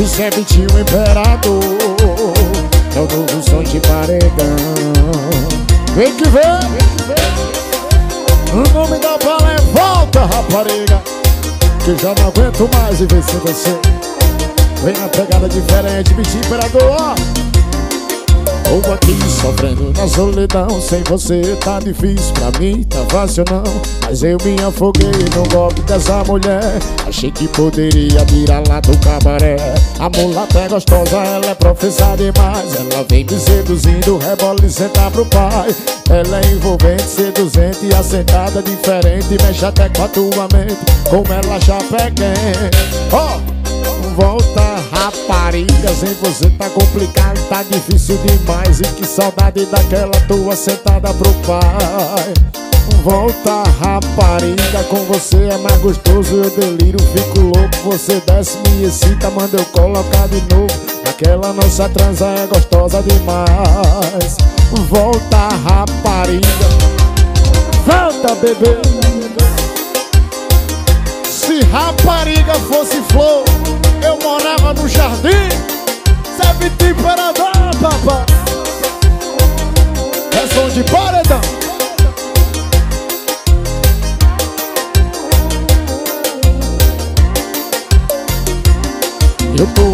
Esse é Vitinho Imperador. É o novo som de paredão. Vem que vem. O nome da bala é Volta, rapariga. Que já não aguento mais viver sem você. Vem na pegada diferente, Vitinho Imperador, ó Tô aqui sofrendo na solidão Sem você tá difícil, pra mim tá fácil não. Mas eu me afoguei no golpe dessa mulher. Achei que poderia virar lá do cabaré. A mulata é gostosa, ela é professora demais. Ela vem me seduzindo, rebola e senta pro pai. Ela é envolvente, seduzente e assentada diferente Mexe até com a tua mente, como ela já pega Oh! volta, rapariga Sem você tá complicado, tá difícil demais. E que saudade daquela tua sentada pro pai. Volta, rapariga, com você é mais gostoso Eu deliro, fico louco, você desce, me excita Manda eu colocar de novo. Aquela nossa transa é gostosa demais. Volta, rapariga. Volta, bebê. Se rapariga fosse flor morava no jardim. Serve temperador, papai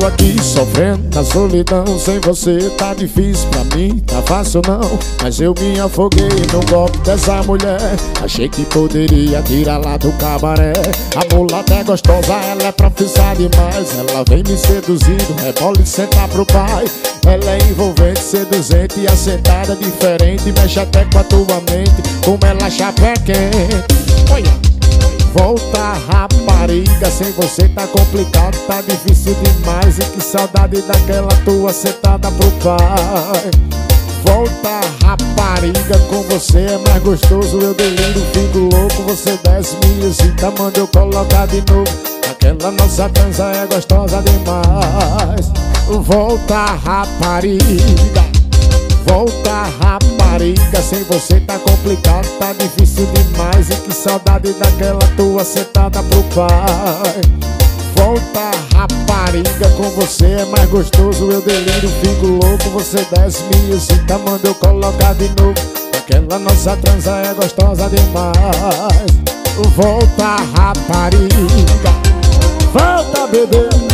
aqui sofrendo na solidão. Sem você tá difícil pra mim, tá fácil não. Mas eu me afoguei no golpe dessa mulher. Achei que poderia tirar lá do cabaré. A mulata é gostosa, ela é profissa demais. Ela vem me seduzindo, rebola e senta pro pai. Ela é envolvente, seduzente e assentada diferente. Mexe até com a tua mente, como ela chapa quente. Olha Volta rapariga, sem você tá complicado, tá difícil demais. E que saudade daquela tua sentada pro pai. Volta rapariga, com você é mais gostoso. Eu deliro, fico louco, você desce, me excita Manda eu colocar de novo. Aquela nossa dança é gostosa demais. Volta rapariga Volta rapariga, sem você tá complicado, tá difícil demais. E que saudade daquela tua sentada pro pai. Volta rapariga, com você é mais gostoso. Eu deliro, fico louco, você desce, me excita Manda eu colocar de novo. Aquela nossa transa é gostosa demais. Volta rapariga. Volta bebê